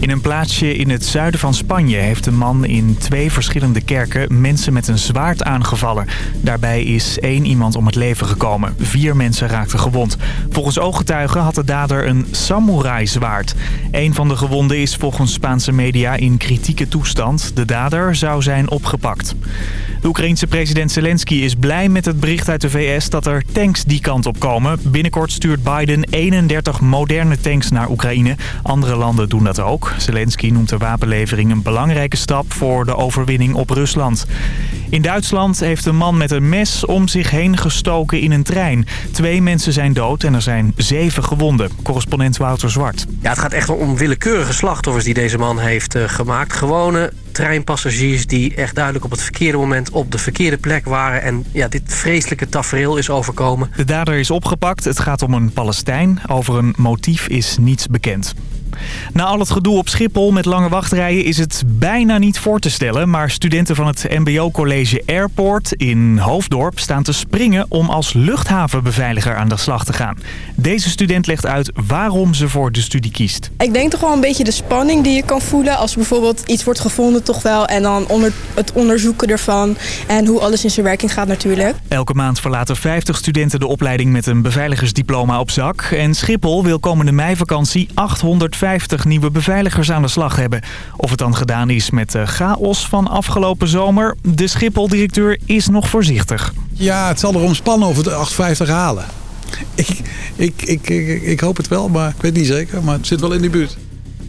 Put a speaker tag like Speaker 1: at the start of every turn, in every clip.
Speaker 1: In een plaatsje in het zuiden van Spanje heeft een man in twee verschillende kerken mensen met een zwaard aangevallen. Daarbij is één iemand om het leven gekomen. Vier mensen raakten gewond. Volgens ooggetuigen had de dader een samurai-zwaard. Een van de gewonden is volgens Spaanse media in kritieke toestand. De dader zou zijn opgepakt. De Oekraïense president Zelensky is blij met het bericht uit de VS dat er tanks die kant op komen. Binnenkort stuurt Biden 31 moderne tanks naar Oekraïne. Andere landen doen dat ook. Zelensky noemt de wapenlevering een belangrijke stap voor de overwinning op Rusland. In Duitsland heeft een man met een mes om zich heen gestoken in een trein. Twee mensen zijn dood en er zijn zeven gewonden. Correspondent Wouter Zwart.
Speaker 2: Ja, het gaat echt om willekeurige slachtoffers die deze man heeft uh, gemaakt. Gewone treinpassagiers die echt duidelijk op het verkeerde moment op de verkeerde plek waren. En ja, dit vreselijke tafereel is overkomen.
Speaker 1: De dader is opgepakt. Het gaat om een Palestijn. Over een motief is niets bekend. Na al het gedoe op Schiphol met lange wachtrijen is het bijna niet voor te stellen. Maar studenten van het mbo-college Airport in Hoofddorp staan te springen om als luchthavenbeveiliger aan de slag te gaan. Deze student legt uit waarom ze voor de studie kiest.
Speaker 3: Ik denk toch wel een beetje de spanning die je kan voelen als bijvoorbeeld iets wordt gevonden toch wel. En dan onder het onderzoeken ervan en hoe alles in zijn werking gaat natuurlijk.
Speaker 1: Elke maand verlaten 50 studenten de opleiding met een beveiligersdiploma op zak. En Schiphol wil komende meivakantie 850 50 nieuwe beveiligers aan de slag hebben. Of het dan gedaan is met de chaos van afgelopen zomer, de Schiphol-directeur is nog voorzichtig.
Speaker 4: Ja, het zal erom spannen of we de 850 halen. Ik, ik, ik, ik, ik hoop het wel, maar ik weet niet zeker. Maar het zit wel in die buurt.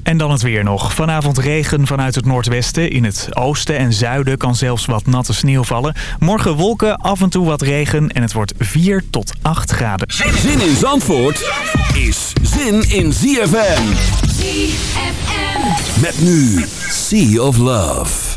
Speaker 1: En dan het weer nog. Vanavond regen vanuit het noordwesten. In het oosten en zuiden kan zelfs wat natte sneeuw vallen. Morgen wolken, af en toe wat regen en het wordt 4 tot 8 graden.
Speaker 5: Zin in Zandvoort is zin in ZFM.
Speaker 6: ZFM.
Speaker 5: Met nu Sea of Love.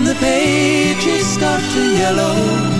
Speaker 7: In the heavens I've been in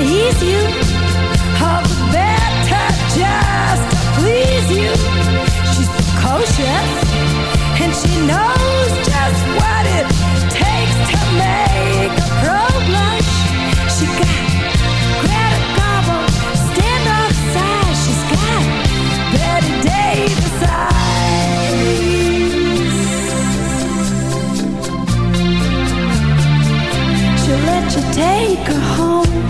Speaker 8: and you the better just to please you. She's precocious and she knows just what it takes to make a pro blush. She got Greta Garbo standoff. She's got Bette Davis eyes. She'll let you take her home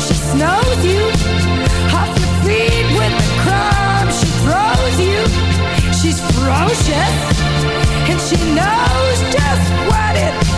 Speaker 8: She snows you off your feet with she throws you. She's ferocious and she knows just what it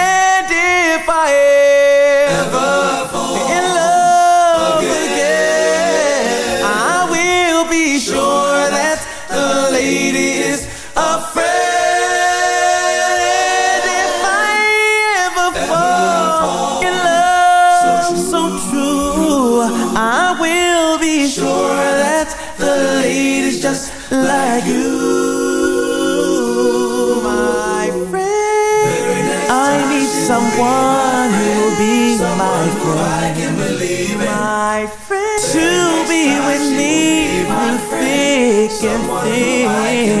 Speaker 6: aê. thick and thin.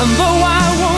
Speaker 9: And though I won't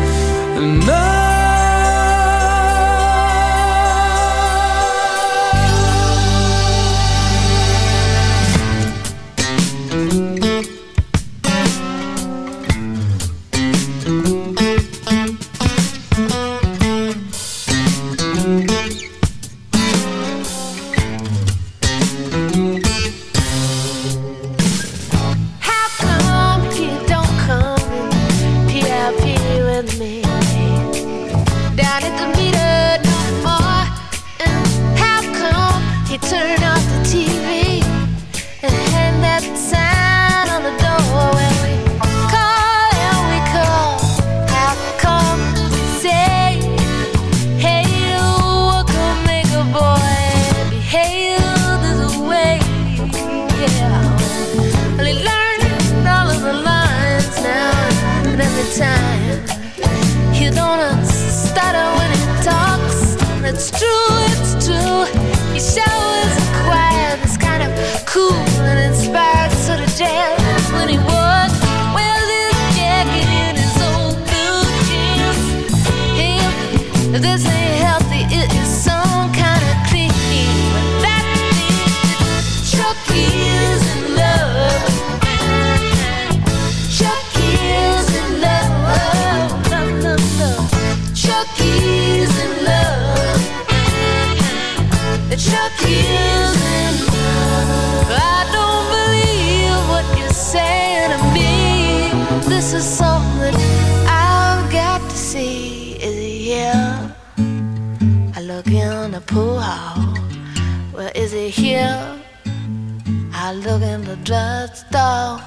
Speaker 10: struts down.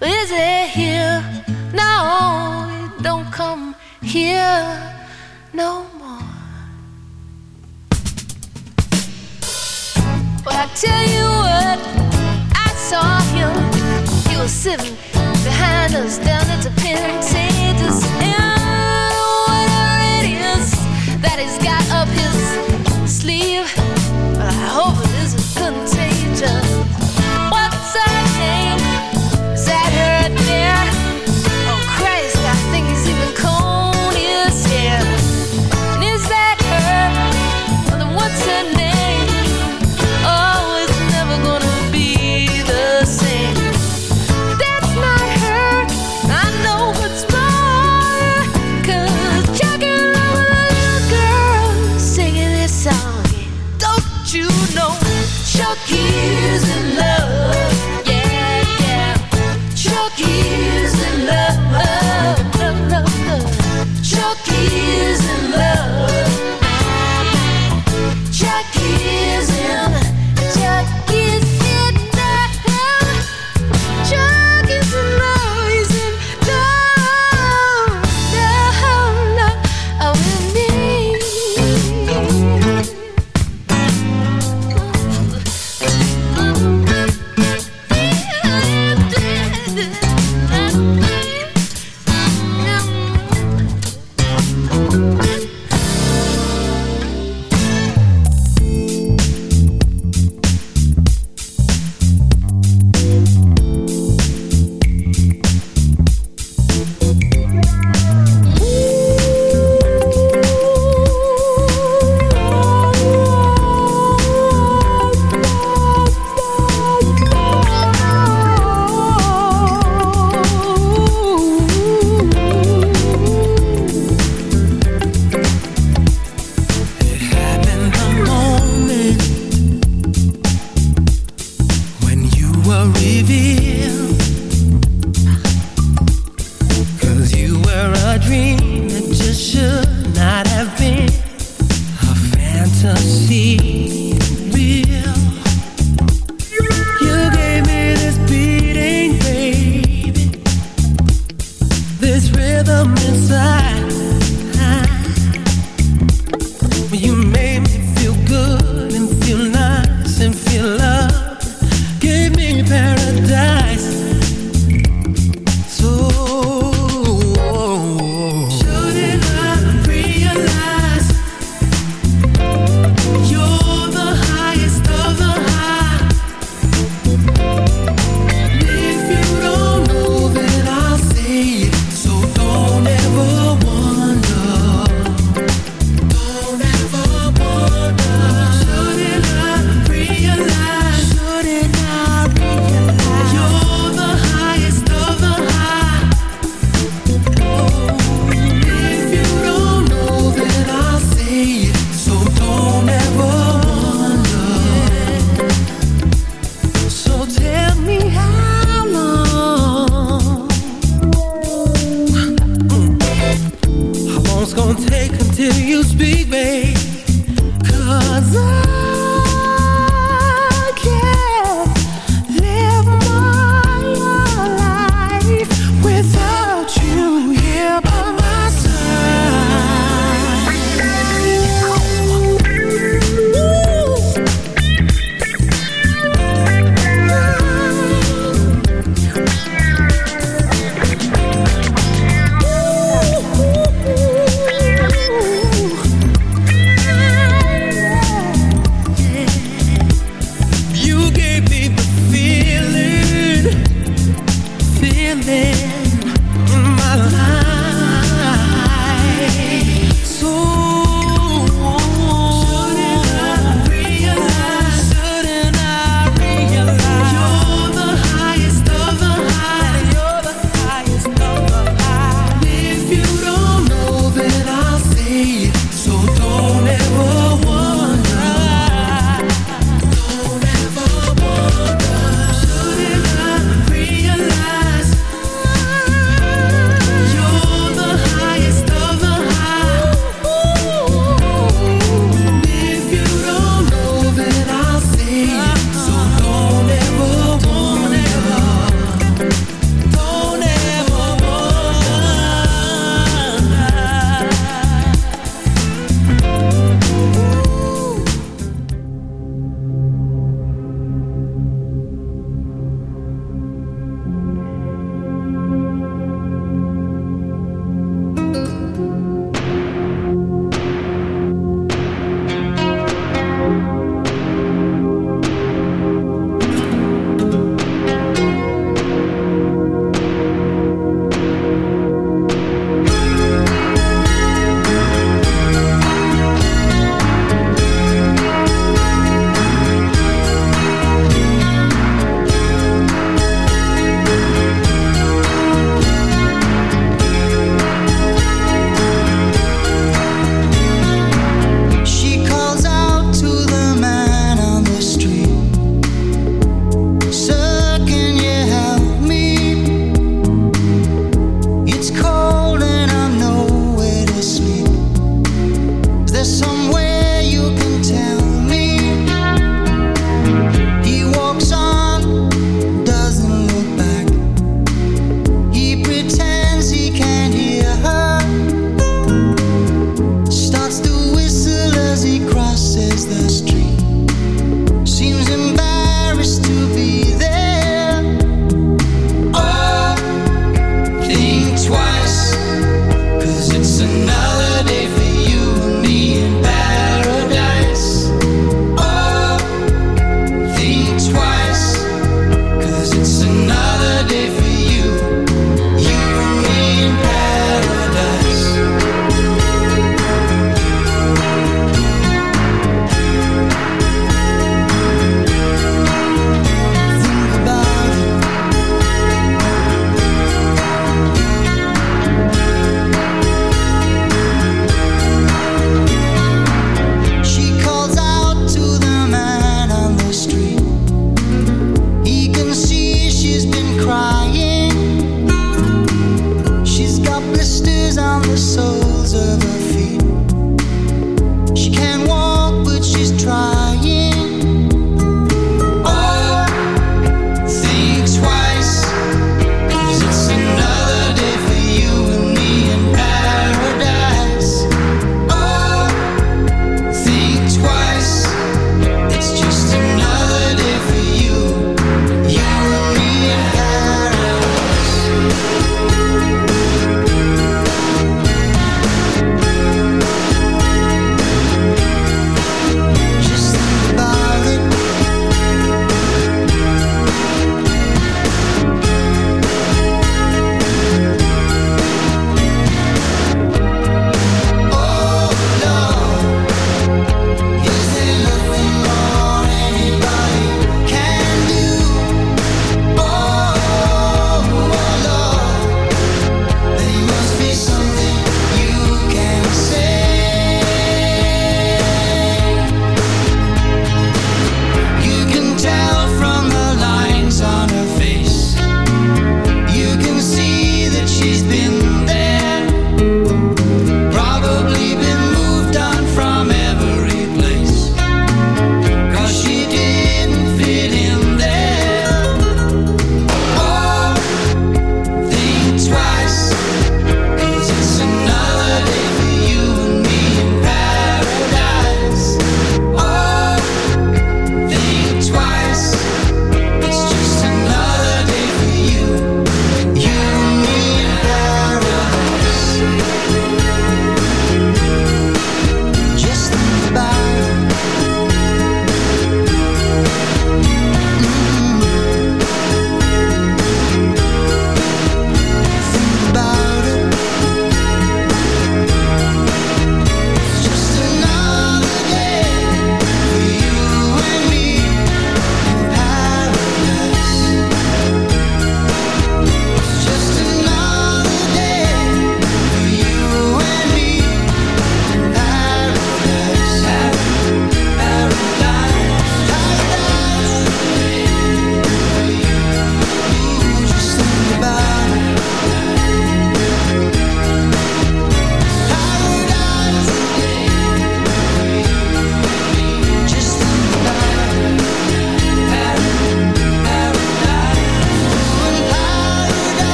Speaker 10: Is it here? No, it don't come here no more. But well, I tell you what, I saw him. He was sitting behind us down at the penitentiary.